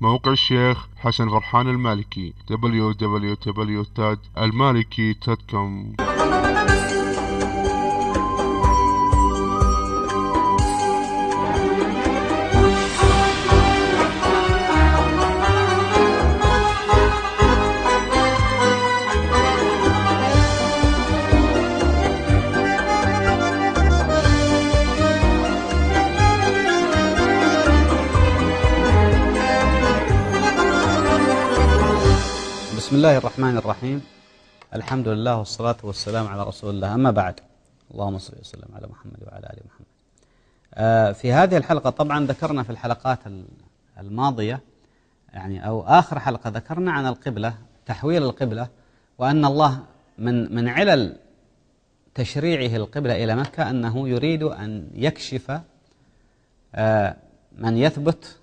موقع الشيخ حسن فرحان المالكي www.المالكي.com بسم الله الرحمن الرحيم. الحمد لله والصلاة والسلام على رسول الله. أما بعد اللهم صل وسلم على محمد وعلى آل محمد. آه، في هذه الحلقة طبعا ذكرنا في الحلقات الماضية يعني أو آخر حلقة ذكرنا عن القبلة تحويل القبلة وأن الله من من علل تشريعه القبلة إلى مكة أنه يريد أن يكشف آه، من يثبت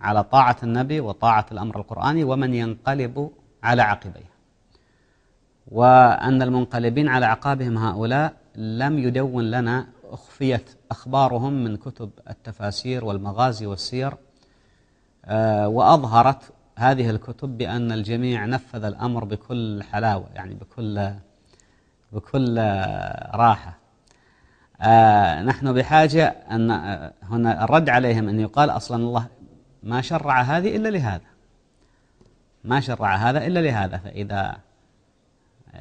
على طاعة النبي وطاعة الأمر القرآني ومن ينقلب على عقبيه وأن المنقلبين على عقابهم هؤلاء لم يدون لنا أخفيت أخبارهم من كتب التفاسير والمغازي والسير آه، وأظهرت هذه الكتب بأن الجميع نفذ الأمر بكل حلاوة يعني بكل بكل راحة. آه، نحن بحاجة أن آه، هنا الرد عليهم أن يقال أصلا الله ما شرع هذه إلا لهذا. ما شرع هذا إلا لهذا فإذا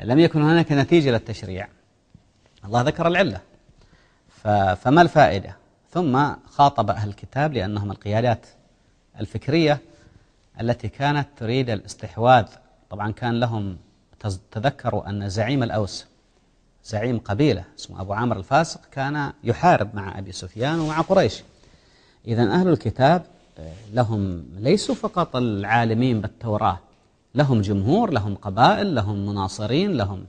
لم يكن هناك نتيجة للتشريع الله ذكر العلة. فما الفائدة؟ ثم خاطب أهل الكتاب لأنهم القيادات الفكرية التي كانت تريد الاستحواذ. طبعا كان لهم تذكروا أن زعيم الأوس زعيم قبيلة اسمه أبو عامر الفاسق كان يحارب مع أبي سفيان ومع قريش. إذا أهل الكتاب لهم ليسوا فقط العالمين بالتوراة. لهم جمهور لهم قبائل لهم مناصرين لهم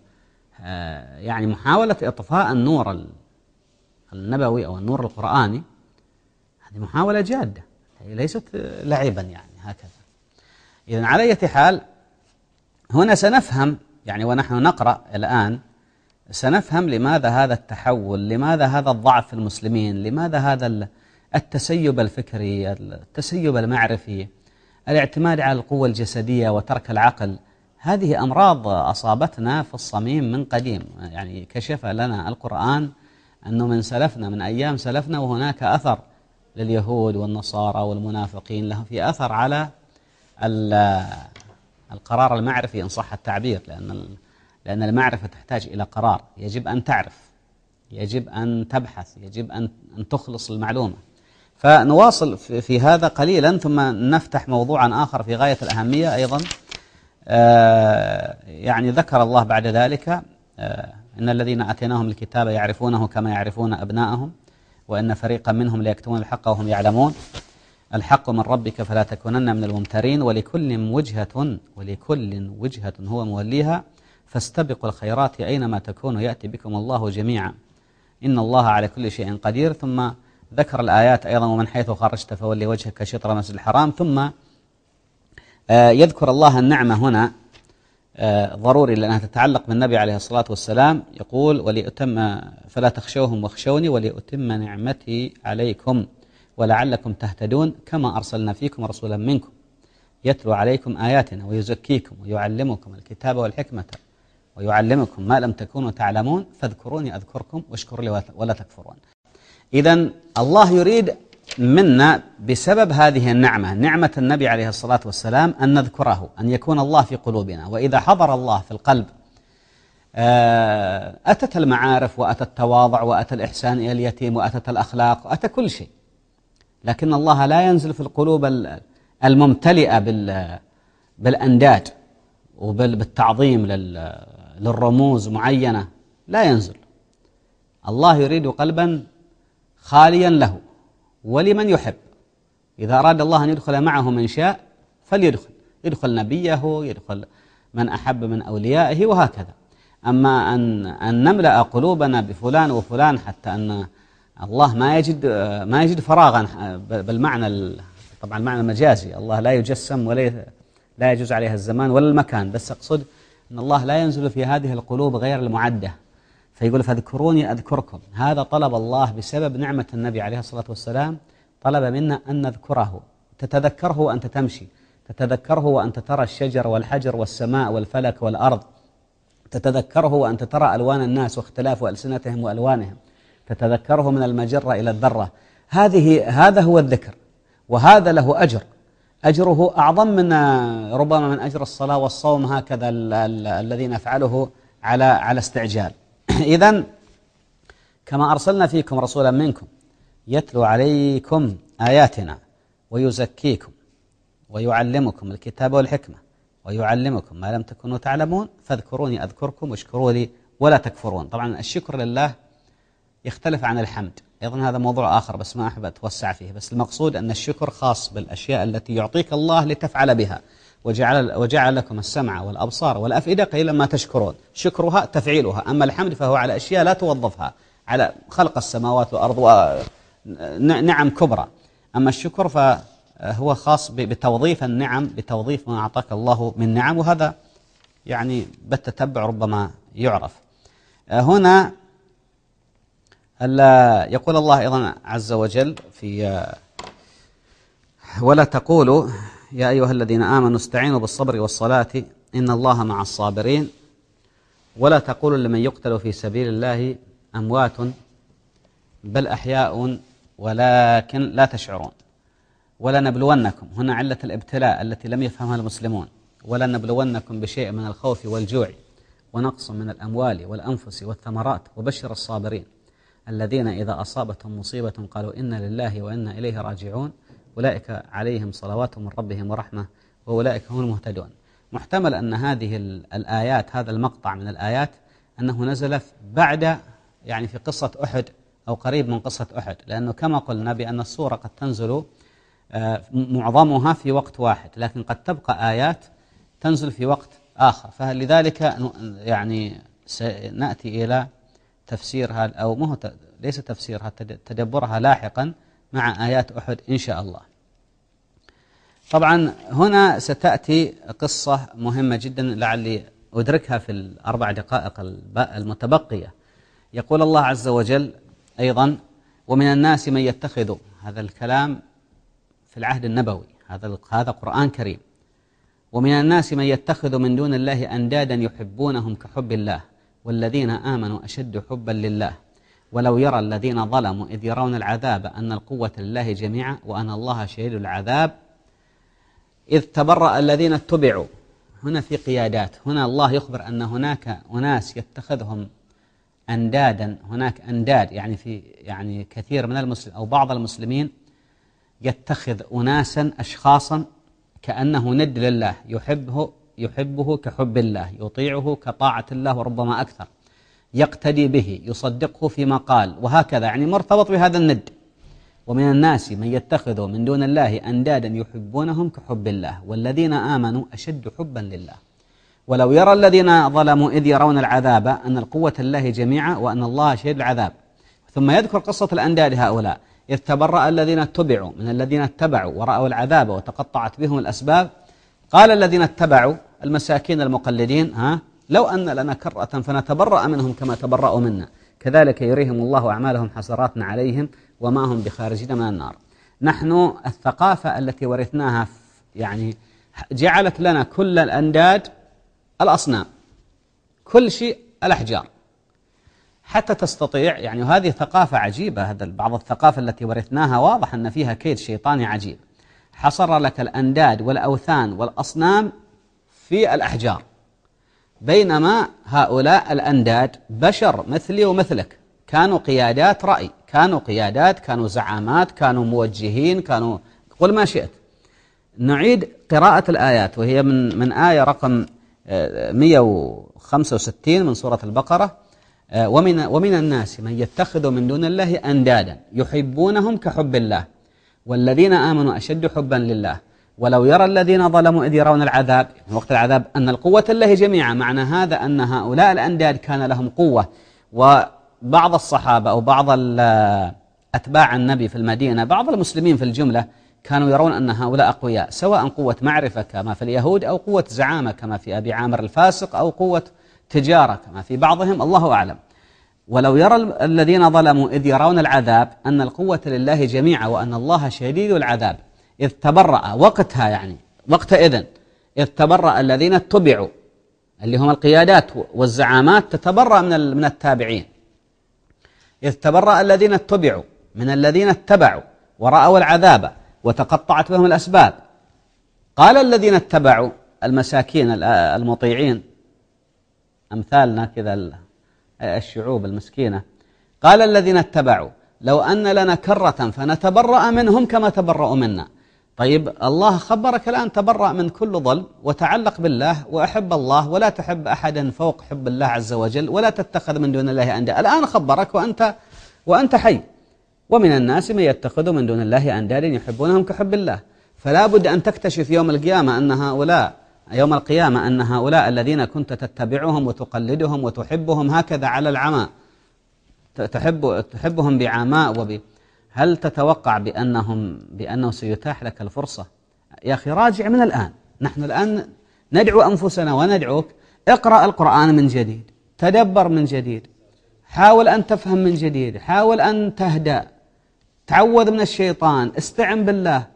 آه، يعني محاولة إطفاء النور النبوي أو النور القرآني. هذه محاولة جادة هي ليست لعبا يعني هكذا. إذا على أي حال هنا سنفهم يعني ونحن نقرأ الآن سنفهم لماذا هذا التحول لماذا هذا الضعف في المسلمين لماذا هذا التسيب الفكري التسيب المعرفي الاعتماد على القوة الجسدية وترك العقل هذه أمراض أصابتنا في الصميم من قديم. يعني كشف لنا القرآن أنه من سلفنا من أيام سلفنا وهناك أثر لليهود والنصارى والمنافقين له في أثر على القرار المعرفي إن صح التعبير لأن لأن المعرفة تحتاج إلى قرار. يجب أن تعرف يجب أن تبحث يجب أن تخلص المعلومة. فنواصل في هذا قليلا ثم نفتح موضوعا آخر في غاية الأهمية أيضا. آه، يعني ذكر الله بعد ذلك آه، إن الذين أتيناهم الكتاب يعرفونه كما يعرفون أبناءهم وإن فريقا منهم ليكتمون الحق وهم يعلمون. الحق من ربك فلا تكونن من الممترين ولكل وجهة ولكل وجهة هو موليها. فاستبقوا الخيرات أينما تكونوا يأتي بكم الله جميعا. إن الله على كل شيء قدير. ثم ذكر الآيات أيضا ومن حيث خرجت فولي وجهك شطر المسجد الحرام. ثم آه، يذكر الله النعمة هنا آه، ضروري لأنها تتعلق بالنبي عليه الصلاة والسلام. يقول ولأتم فلا تخشوهم واخشوني ولأتم نعمتي عليكم ولعلكم تهتدون كما أرسلنا فيكم رسولا منكم. يتلو عليكم آياتنا ويزكيكم ويعلمكم الكتاب والحكمة ويعلمكم ما لم تكونوا تعلمون فاذكروني أذكركم واشكروا لي ولا تكفرون. إذا الله يريد منا بسبب هذه النعمة نعمة النبي عليه الصلاة والسلام أن نذكره أن يكون الله في قلوبنا. وإذا حضر الله في القلب آه، أتت المعارف وأتى التواضع وأتى الإحسان إلى اليتيم وأتت الأخلاق وأتى كل شيء. لكن الله لا ينزل في القلوب الممتلئة بالأنداد وبالتعظيم للرموز معينة. لا ينزل. الله يريد قلبا خاليا له ولمن يحب. إذا أراد الله أن يدخل معه من شاء فليدخل. يدخل نبيه يدخل من أحب من أوليائه وهكذا. أما أن, أن نملأ قلوبنا بفلان وفلان حتى أن الله ما يجد ما يجد فراغا بالمعنى طبعا المعنى المجازي. الله لا يجسم ولا لا يجوز عليها الزمان ولا المكان. بس أقصد أن الله لا ينزل في هذه القلوب غير المعدة. فيقول فاذكروني أذكركم. هذا طلب الله بسبب نعمة النبي عليه الصلاة والسلام. طلب منا أن نذكره. تتذكره وأنت تمشي. تتذكره وأنت ترى الشجر والحجر والسماء والفلك والأرض. تتذكره وأنت ترى ألوان الناس واختلاف ألسنتهم وألوانهم. تتذكره من المجرة إلى الذرة. هذه هذا هو الذكر. وهذا له أجر. أجره أعظم من ربما من أجر الصلاة والصوم هكذا الذي نفعله على على استعجال. إذا كما أرسلنا فيكم رسولا منكم يتلو عليكم آياتنا ويزكيكم ويعلمكم الكتاب والحكمة ويعلمكم ما لم تكونوا تعلمون فاذكروني أذكركم واشكروا لي ولا تكفرون. طبعا الشكر لله يختلف عن الحمد. أيضا هذا موضوع آخر بس ما أحب أتوسع فيه. بس المقصود أن الشكر خاص بالأشياء التي يعطيك الله لتفعل بها. وجعل, وجعل لكم السمع والأبصار والأفئدة قليلا ما تشكرون. شكرها تفعيلها. أما الحمد فهو على أشياء لا توظفها. على خلق السماوات والأرض ونعم كبرى. أما الشكر فهو خاص بتوظيف النعم بتوظيف ما أعطاك الله من نعم. وهذا يعني بالتتبع ربما يعرف. هنا يقول الله أيضا عز وجل في ولا تقولوا يا أيها الذين آمنوا استعينوا بالصبر والصلاة إن الله مع الصابرين. ولا تقولوا لمن يقتل في سبيل الله أموات بل أحياء ولكن لا تشعرون. ولا نبلونكم هنا علة الابتلاء التي لم يفهمها المسلمون. ولا نبلونكم بشيء من الخوف والجوع ونقص من الأموال والأنفس والثمرات وبشر الصابرين. الذين إذا أصابتهم مصيبة قالوا إنا لله وإنا إليه راجعون. أولئك عليهم صلوات من ربهم ورحمة وأولئك هم المهتدون. محتمل أن هذه الآيات هذا المقطع من الآيات أنه نزل بعد يعني في قصة أحد أو قريب من قصة أحد. لأنه كما قلنا بأن السورة قد تنزل آه، معظمها في وقت واحد لكن قد تبقى آيات تنزل في وقت آخر. فلذلك يعني سنأتي إلى تفسيرها أو ليس تفسيرها تدبرها لاحقا. مع آيات أحد إن شاء الله. طبعا هنا ستأتي قصة مهمة جدا لعلي أدركها في الأربع دقائق المتبقية. يقول الله عز وجل أيضا ومن الناس من يتخذ هذا الكلام في العهد النبوي هذا هذا قرآن كريم. ومن الناس من يتخذ من دون الله أندادا يحبونهم كحب الله والذين آمنوا أشد حبا لله. ولو يرى الذين ظلموا إذ يرون العذاب أن القوة لله جميعا وأن الله شهيد العذاب إذ تبرأ الذين اتبعوا. هنا في قيادات. هنا الله يخبر أن هناك أناس يتخذهم أندادا. هناك أنداد يعني في يعني كثير من المسلم أو بعض المسلمين يتخذ أناسا أشخاصا كأنه ند لله يحبه يحبه كحب الله يطيعه كطاعة الله وربما أكثر. يقتدي به يصدقه فيما قال وهكذا. يعني مرتبط بهذا الند. ومن الناس من يتخذ من دون الله أندادا يحبونهم كحب الله والذين آمنوا أشد حبا لله. ولو يرى الذين ظلموا إذ يرون العذاب أن القوة الله جميعا وأن الله شهد العذاب. ثم يذكر قصة الأنداد هؤلاء. إذ تبرأ الذين اتبعوا من الذين اتبعوا ورأوا العذاب وتقطعت بهم الأسباب قال الذين اتبعوا المساكين المقلدين ها لو أن لنا كرة فنتبرأ منهم كما تبرأوا منا. كذلك يريهم الله أعمالهم حسرات عليهم وما هم بخارجين من النار. نحن الثقافة التي ورثناها يعني جعلت لنا كل الأنداد الأصنام. كل شيء الأحجار. حتى تستطيع يعني هذه ثقافة عجيبة هذا بعض الثقافة التي ورثناها واضح أن فيها كيد شيطاني عجيب. حصر لك الأنداد والأوثان والأصنام في الأحجار. بينما هؤلاء الأنداد بشر مثلي ومثلك. كانوا قيادات رأي كانوا قيادات كانوا زعامات كانوا موجهين كانوا قل ما شئت. نعيد قراءة الآيات وهي من من آية رقم 165 آه، من سورة البقرة. آه، ومن ومن الناس من يتخذ من دون الله أندادا يحبونهم كحب الله والذين آمنوا أشد حبا لله. ولو يرى الذين ظلموا إذ يرون العذاب وقت العذاب أن القوة الله جميعا. معنى هذا أن هؤلاء الأنداد كان لهم قوة. وبعض الصحابة أو بعض أتباع النبي في المدينة بعض المسلمين في الجملة كانوا يرون أن هؤلاء أقوياء سواء قوة معرفة كما في اليهود أو قوة زعامة كما في أبي عامر الفاسق أو قوة تجارة كما في بعضهم الله أعلم. ولو يرى الذين ظلموا إذ يرون العذاب أن القوة لله جميعا وأن الله شديد العذاب. إذ تبرأ وقتها يعني وقتئذ إذ تبرأ الذين اتبعوا اللي هم القيادات والزعامات تتبرأ من من التابعين. إذ تبرأ الذين اتبعوا من الذين اتبعوا ورأوا العذاب وتقطعت بهم الأسباب. قال الذين اتبعوا المساكين المطيعين أمثالنا كذا الشعوب المسكينة. قال الذين اتبعوا لو أن لنا كرة فنتبرأ منهم كما تبرأوا منا. طيب الله خبرك الآن تبرأ من كل ظلم وتعلق بالله وأحب الله ولا تحب أحدا فوق حب الله عز وجل ولا تتخذ من دون الله أندادا. الآن خبرك وأنت وأنت حي. ومن الناس من يتخذ من دون الله أندادا يحبونهم كحب الله. فلا بد أن تكتشف يوم القيامة أن هؤلاء يوم القيامة أن هؤلاء الذين كنت تتبعهم وتقلدهم وتحبهم هكذا على العمى. تحب تحبهم بعماء وب هل تتوقع بأنهم بأنه سيتاح لك الفرصة؟ يا أخي راجع من الآن. نحن الآن ندعو أنفسنا وندعوك. اقرأ القرآن من جديد. تدبر من جديد. حاول أن تفهم من جديد. حاول أن تهدأ. تعوذ من الشيطان. استعن بالله.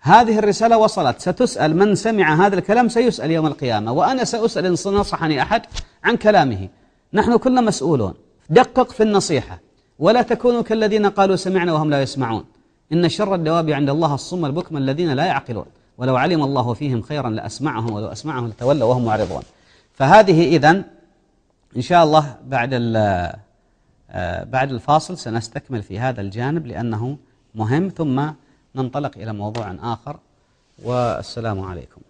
هذه الرسالة وصلت. ستسأل من سمع هذا الكلام سيسأل يوم القيامة. وأنا سأسأل إن نصحني أحد عن كلامه. نحن كلنا مسؤولون. دقق في النصيحة. ولا تكونوا كالذين قالوا سمعنا وهم لا يسمعون. إن شر الدواب عند الله الصم البكم الذين لا يعقلون. ولو علم الله فيهم خيرا لأسمعهم ولو أسمعهم لتولوا وهم معرضون. فهذه إذن إن شاء الله بعد آه، بعد الفاصل سنستكمل في هذا الجانب لأنه مهم ثم ننطلق إلى موضوع آخر. والسلام عليكم.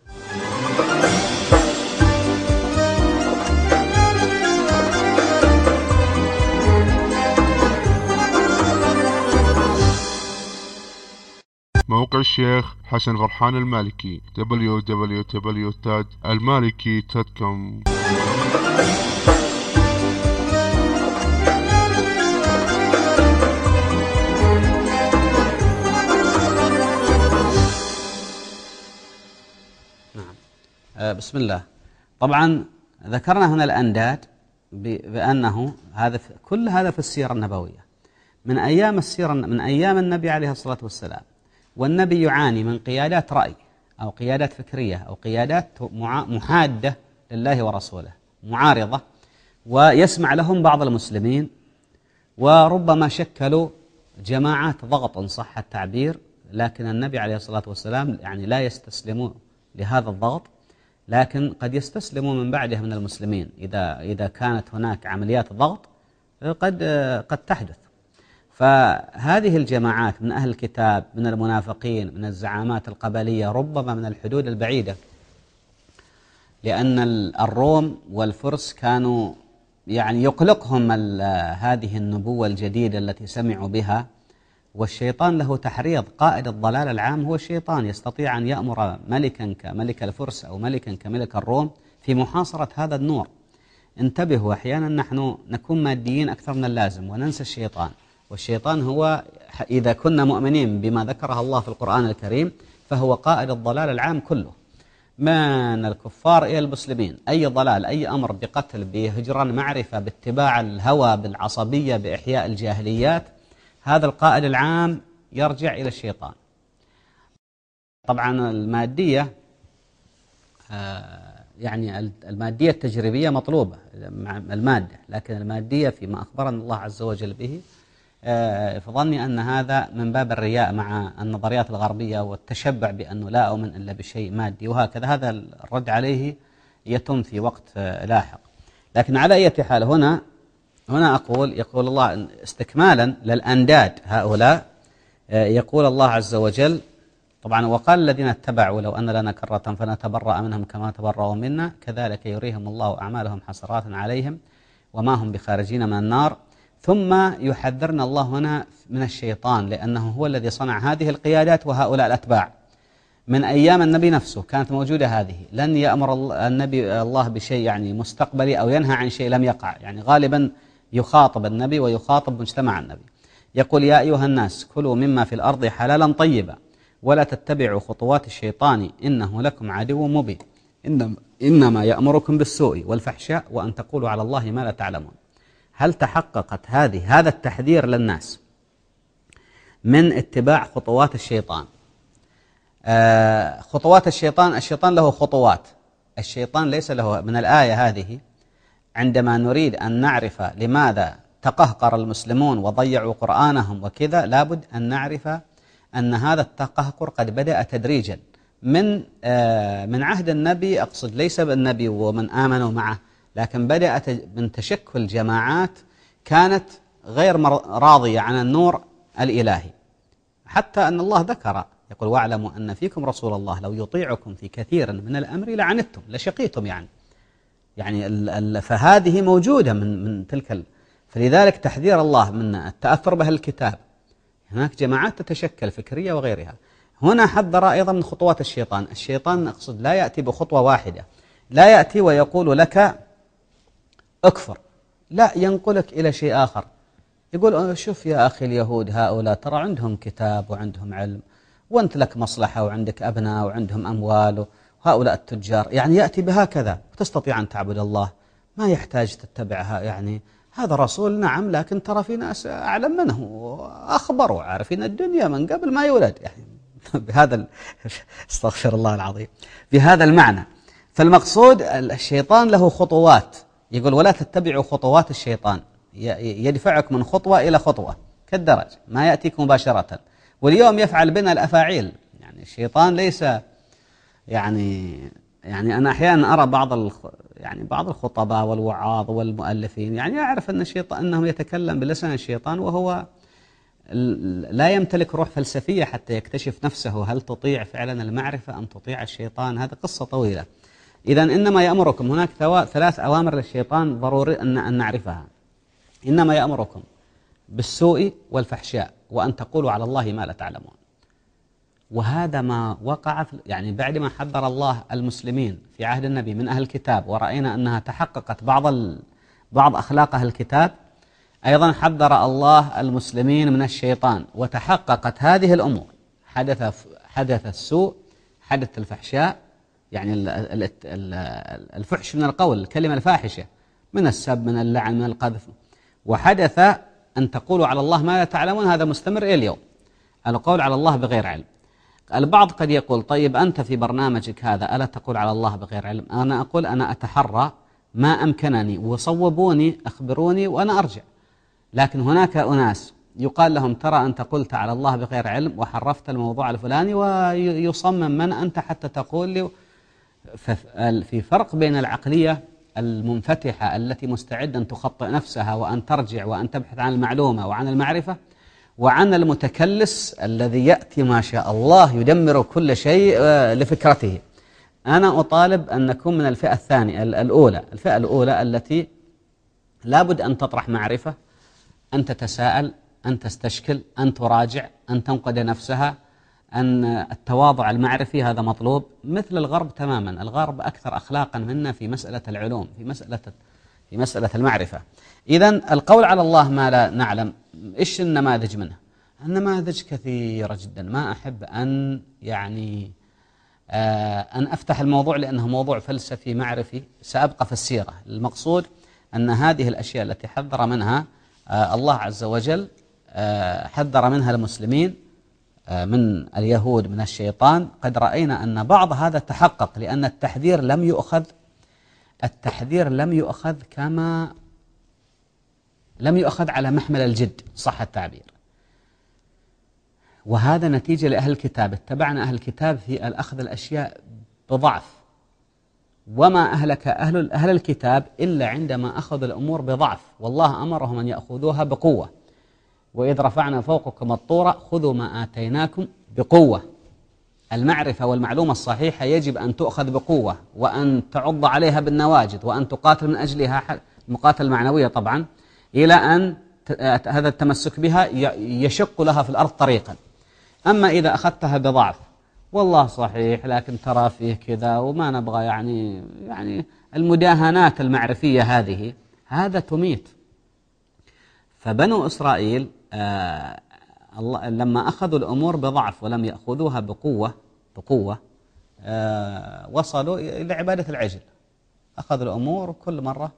موقع الشيخ حسن فرحان المالكي www.almaliki.com آه، بسم الله. طبعا ذكرنا هنا الأنداد بأنه هذا كل هذا في السيرة النبوية. من أيام السيرة من أيام النبي عليه الصلاة والسلام. والنبي يعاني من قيادات رأي أو قيادات فكرية أو قيادات محادة لله ورسوله معارضة ويسمع لهم بعض المسلمين وربما شكلوا جماعات ضغط إن صح التعبير لكن النبي عليه الصلاة والسلام يعني لا يستسلمون لهذا الضغط لكن قد يستسلم من بعده من المسلمين. إذا إذا كانت هناك عمليات ضغط قد قد تحدث. فهذه الجماعات من أهل الكتاب من المنافقين من الزعامات القبلية ربما من الحدود البعيدة. لأن الروم والفرس كانوا يعني يقلقهم هذه النبوة الجديدة التي سمعوا بها. والشيطان له تحريض. قائد الضلال العام هو الشيطان يستطيع أن يأمر ملكا كملك الفرس أو ملكا كملك الروم في محاصرة هذا النور. انتبهوا أحيانا نحن نكون ماديين أكثر من اللازم وننسى الشيطان. والشيطان هو إذا كنا مؤمنين بما ذكرها الله في القرآن الكريم فهو قائد الضلال العام كله. من الكفار إلى المسلمين؟ أي ضلال أي أمر بقتل بهجران معرفة باتباع الهوى بالعصبية بإحياء الجاهليات هذا القائد العام يرجع إلى الشيطان. طبعا المادية آه، يعني المادية التجريبية مطلوبة المادة لكن المادية فيما أخبرنا الله عز وجل به فظني أن هذا من باب الرياء مع النظريات الغربية والتشبع بأنه لا أؤمن إلا بشيء مادي وهكذا هذا الرد عليه يتم في وقت آه، لاحق. لكن على أي حال هنا هنا أقول يقول الله استكمالا للأنداد هؤلاء آه، يقول الله عز وجل طبعا وقال الذين اتبعوا لو أن لنا كرة فنتبرأ منهم كما تبرأوا منا كذلك يريهم الله أعمالهم حسرات عليهم وما هم بخارجين من النار. ثم يحذرنا الله هنا من الشيطان لأنه هو الذي صنع هذه القيادات وهؤلاء الأتباع. من أيام النبي نفسه كانت موجودة هذه. لن يأمر النبي الله بشيء يعني مستقبلي أو ينهى عن شيء لم يقع. يعني غالبا يخاطب النبي ويخاطب مجتمع النبي. يقول يا أيها الناس كلوا مما في الأرض حلالا طيبا. ولا تتبعوا خطوات الشيطان إنه لكم عدو مبين. إنما يأمركم بالسوء والفحشاء وأن تقولوا على الله ما لا تعلمون. هل تحققت هذه هذا التحذير للناس من اتباع خطوات الشيطان؟ آه، خطوات الشيطان الشيطان له خطوات. الشيطان ليس له من الآية هذه عندما نريد أن نعرف لماذا تقهقر المسلمون وضيعوا قرآنهم وكذا لابد أن نعرف أن هذا التقهقر قد بدأ تدريجا. من آه، من عهد النبي أقصد ليس بالنبي ومن آمنوا معه لكن بدأ من تشكل جماعات كانت غير راضية عن النور الإلهي. حتى أن الله ذكر يقول واعلموا أن فيكم رسول الله لو يطيعكم في كثير من الأمر لعنتم لشقيتم يعني. يعني فهذه موجودة من من تلك فلذلك تحذير الله من التأثر بها الكتاب. هناك جماعات تتشكل فكرية وغيرها. هنا حذر أيضا من خطوات الشيطان. الشيطان أقصد لا يأتي بخطوة واحدة. لا يأتي ويقول لك أكفر. لا ينقلك إلى شيء آخر. يقول شوف يا أخي اليهود هؤلاء ترى عندهم كتاب وعندهم علم وأنت لك مصلحة وعندك أبناء وعندهم أموال وهؤلاء التجار. يعني يأتي بهكذا وتستطيع أن تعبد الله. ما يحتاج تتبعها يعني هذا رسول نعم لكن ترى في ناس أعلم منه أخبر وعارفين الدنيا من قبل ما يولد. يعني بهذا استغفر الله العظيم. بهذا المعنى. فالمقصود الشيطان له خطوات. يقول ولا تتبعوا خطوات الشيطان. يدفعك من خطوة إلى خطوة كالدرج. ما يأتيك مباشرة. واليوم يفعل بنا الأفاعيل. يعني الشيطان ليس يعني يعني أنا أحيانا أرى بعض يعني بعض الخطباء والوعاظ والمؤلفين. يعني أعرف أن الشيطان أنه يتكلم بلسان الشيطان وهو لا يمتلك روح فلسفية حتى يكتشف نفسه هل تطيع فعلا المعرفة أم تطيع الشيطان. هذا قصة طويلة. إذا إنما يأمركم هناك ثلاث أوامر للشيطان ضروري أن نعرفها. إنما يأمركم بالسوء والفحشاء وأن تقولوا على الله ما لا تعلمون. وهذا ما وقع يعني بعد ما حذر الله المسلمين في عهد النبي من أهل الكتاب ورأينا أنها تحققت بعض بعض أخلاق أهل الكتاب أيضا حذر الله المسلمين من الشيطان وتحققت هذه الأمور. حدث حدث السوء حدث الفحشاء يعني الفحش من القول الكلمة الفاحشة من السب من اللعن من القذف. وحدث أن تقولوا على الله ما لا تعلمون هذا مستمر إلى اليوم. القول على الله بغير علم. البعض قد يقول طيب أنت في برنامجك هذا ألا تقول على الله بغير علم؟ أنا أقول أنا أتحرى ما أمكنني وصوبوني أخبروني وأنا أرجع. لكن هناك أناس يقال لهم ترى أنت قلت على الله بغير علم وحرفت الموضوع الفلاني ويصمم من أنت حتى تقول لي في فرق بين العقلية المنفتحة التي مستعدة أن تخطئ نفسها وأن ترجع وأن تبحث عن المعلومة وعن المعرفة وعن المتكلس الذي يأتي ما شاء الله يدمر كل شيء آه، لفكرته. أنا أطالب أن نكون من الفئة الثانية الأولى. الفئة الأولى التي لابد أن تطرح معرفة أن تتساءل أن تستشكل أن تراجع أن تنقد نفسها أن التواضع المعرفي هذا مطلوب مثل الغرب تماما. الغرب أكثر أخلاقا منا في مسألة العلوم في مسألة في مسألة المعرفة. إذا القول على الله ما لا نعلم إيش النماذج منه؟ النماذج كثيرة جدا. ما أحب أن يعني آه أن أفتح الموضوع لأنه موضوع فلسفي معرفي. سأبقى في السيرة. المقصود أن هذه الأشياء التي حذر منها آه الله عز وجل آه حذر منها المسلمين. من اليهود من الشيطان. قد رأينا أن بعض هذا تحقق لأن التحذير لم يؤخذ التحذير لم يؤخذ كما لم يؤخذ على محمل الجد صح التعبير. وهذا نتيجة لأهل الكتاب. اتبعنا أهل الكتاب في الأخذ الأشياء بضعف. وما أهلك أهل, أهل الكتاب إلا عندما أخذوا الأمور بضعف. والله أمرهم أن يأخذوها بقوة. وإذ رفعنا فوقكم الطور خذوا ما آتيناكم بقوة. المعرفة والمعلومة الصحيحة يجب أن تؤخذ بقوة وأن تعض عليها بالنواجد وأن تقاتل من أجلها مقاتل المعنوية طبعا إلى أن هذا التمسك بها يشق لها في الأرض طريقا. أما إذا أخذتها بضعف والله صحيح لكن ترى فيه كذا وما نبغى يعني يعني المداهنات المعرفية هذه هذا تميت. فبنو إسرائيل لما أخذوا الأمور بضعف ولم يأخذوها بقوة بقوة آه وصلوا إلى عبادة العجل. أخذوا الأمور كل مرة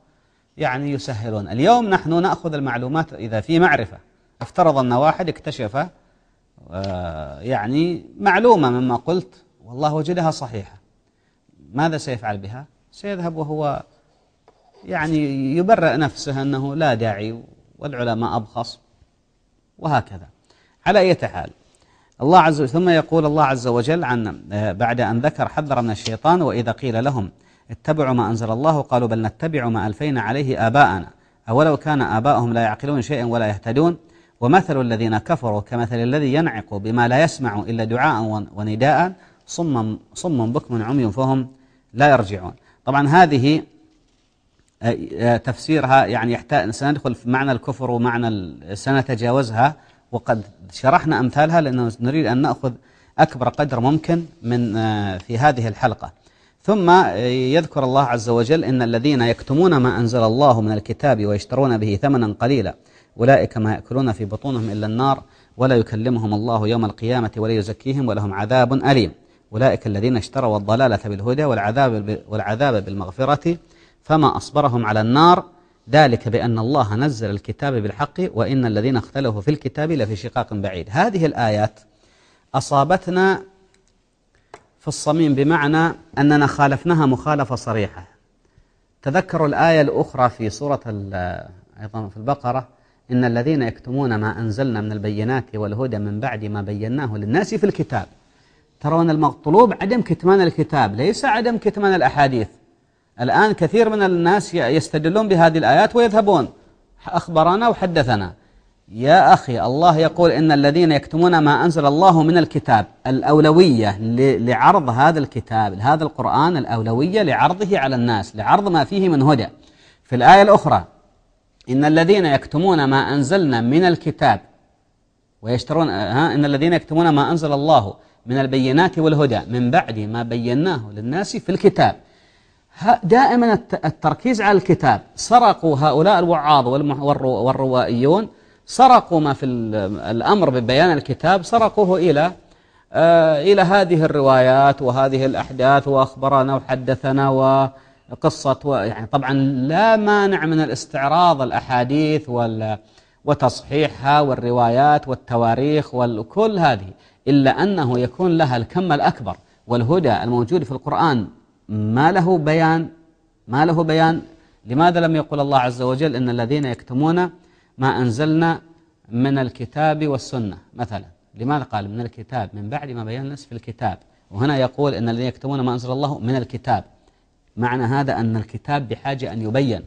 يعني يسهلون. اليوم نحن نأخذ المعلومات إذا في معرفة. افترض أن واحد اكتشف آه، يعني معلومة مما قلت والله وجدها صحيحة. ماذا سيفعل بها؟ سيذهب وهو يعني يبرئ نفسه أنه لا داعي والعلماء أبخص. وهكذا. على أي حال الله عز وجل ثم يقول الله عز وجل عن آه، بعد أن ذكر حذر من الشيطان وإذا قيل لهم اتبعوا ما أنزل الله قالوا بل نتبع ما ألفينا عليه آباءنا. أولو كان آباؤهم لا يعقلون شيئا ولا يهتدون. ومثل الذين كفروا كمثل الذي ينعق بما لا يسمع إلا دعاء ونداء صم, بكم عمي فهم لا يرجعون. طبعا هذه تفسيرها يعني يحتاج سندخل في معنى الكفر ومعنى سنتجاوزها وقد شرحنا أمثالها لأنه نريد أن نأخذ أكبر قدر ممكن من آه، في هذه الحلقة. ثم يذكر الله عز وجل إن الذين يكتمون ما أنزل الله من الكتاب ويشترون به ثمنا قليلا أولئك ما يأكلون في بطونهم إلا النار ولا يكلمهم الله يوم القيامة ولا يزكيهم ولهم عذاب أليم. أولئك الذين اشتروا الضلالة بالهدى والعذاب, والعذاب بالمغفرة فما أصبرهم على النار. ذلك بأن الله نزل الكتاب بالحق وإن الذين اختلفوا في الكتاب لفي شقاق بعيد. هذه الآيات أصابتنا في الصميم بمعنى أننا خالفناها مخالفة صريحة. تذكروا الآية الأخرى في سورة أيضا في البقرة. إن الذين يكتمون ما أنزلنا من البينات والهدى من بعد ما بيناه للناس في الكتاب. ترون المطلوب عدم كتمان الكتاب ليس عدم كتمان الأحاديث. الآن كثير من الناس يستدلون بهذه الآيات ويذهبون. أخبرنا وحدثنا. يا أخي الله يقول إن الذين يكتمون ما أنزل الله من الكتاب الأولوية لعرض هذا الكتاب هذا القرآن الأولوية لعرضه على الناس لعرض ما فيه من هدى. في الآية الأخرى إن الذين يكتمون ما أنزلنا من الكتاب ويشترون ها إن الذين يكتمون ما أنزل الله من البينات والهدى من بعد ما بيناه للناس في الكتاب. دائما التركيز على الكتاب. سرقوا هؤلاء الوعاظ والروائيون سرقوا ما في الأمر ببيان الكتاب سرقوه إلى آه، إلى هذه الروايات وهذه الأحداث وأخبرنا وحدثنا وقصة يعني طبعا لا مانع من الاستعراض الأحاديث وتصحيحها والروايات والتواريخ وكل هذه إلا أنه يكون لها الكم الأكبر والهدى الموجود في القرآن. ما له بيان ما له بيان لماذا لم يقل الله عز وجل إن الذين يكتمون ما أنزلنا من الكتاب والسنة؟ مثلا لماذا قال من الكتاب؟ من بعد ما بينا في الكتاب. وهنا يقول إن الذين يكتمون ما أنزل الله من الكتاب. معنى هذا أن الكتاب بحاجة أن يبين.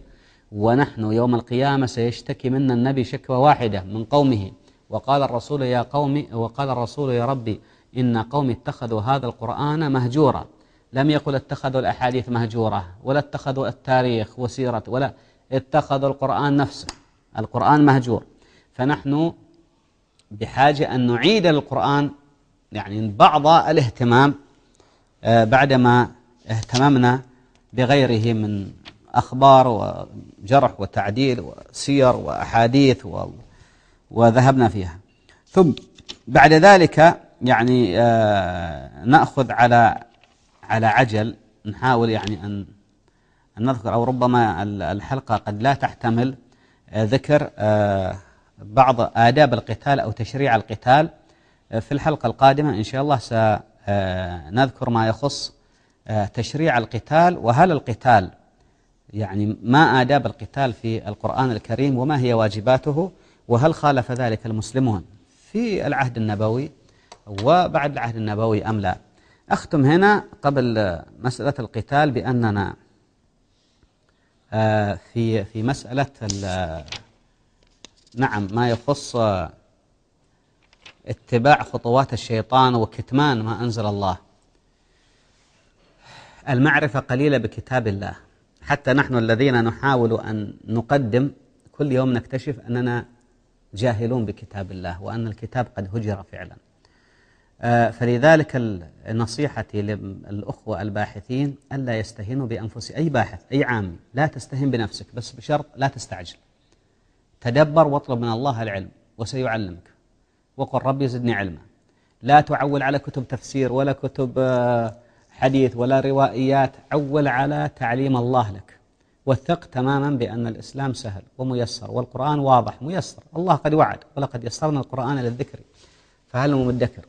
ونحن يوم القيامة سيشتكي منا النبي شكوى واحدة من قومه. وقال الرسول يا قوم وقال الرسول يا ربي إن قومي اتخذوا هذا القرآن مهجورا. لم يقل اتخذوا الأحاديث مهجورة ولا اتخذوا التاريخ وسيرة ولا اتخذوا القرآن نفسه. القرآن مهجور. فنحن بحاجة أن نعيد القرآن يعني بعض الاهتمام آه، بعدما اهتممنا بغيره من أخبار وجرح وتعديل وسير وأحاديث وذهبنا فيها. ثم بعد ذلك يعني آه، نأخذ على على عجل نحاول يعني أن أن نذكر أو ربما الحلقة قد لا تحتمل آه، ذكر آه، بعض آداب القتال أو تشريع القتال آه، في الحلقة القادمة إن شاء الله سنذكر ما يخص تشريع القتال وهل القتال يعني ما آداب القتال في القرآن الكريم وما هي واجباته وهل خالف ذلك المسلمون في العهد النبوي وبعد العهد النبوي أم لا. أختم هنا قبل مسألة القتال بأننا آه، في في مسألة نعم ما يخص اتباع خطوات الشيطان وكتمان ما أنزل الله. المعرفة قليلة بكتاب الله. حتى نحن الذين نحاول أن نقدم كل يوم نكتشف أننا جاهلون بكتاب الله وأن الكتاب قد هجر فعلا. فلذلك نصيحتي للأخوة الباحثين ألا يستهينوا بأنفس أي باحث أي عامي لا تستهين بنفسك بس بشرط لا تستعجل. تدبر واطلب من الله العلم وسيعلمك. وقل ربي زدني علما. لا تعول على كتب تفسير ولا كتب آه، حديث ولا روائيات. عول على تعليم الله لك. وثق تماما بأن الإسلام سهل وميسر والقرآن واضح ميسر. الله قد وعد ولقد يسرنا القرآن للذكر. فهل مدكر؟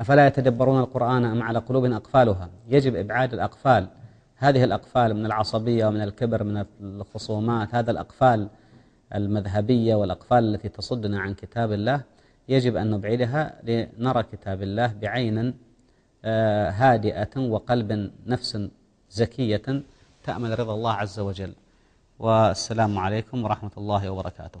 أفلا يتدبرون القرآن أم على قلوب أقفالها؟ يجب إبعاد الأقفال. هذه الأقفال من العصبية ومن الكبر من الخصومات هذا الأقفال المذهبية والأقفال التي تصدنا عن كتاب الله. يجب أن نبعدها لنرى كتاب الله بعين آه، هادئة وقلب نفس زكية تأمل رضا الله عز وجل. والسلام عليكم ورحمة الله وبركاته.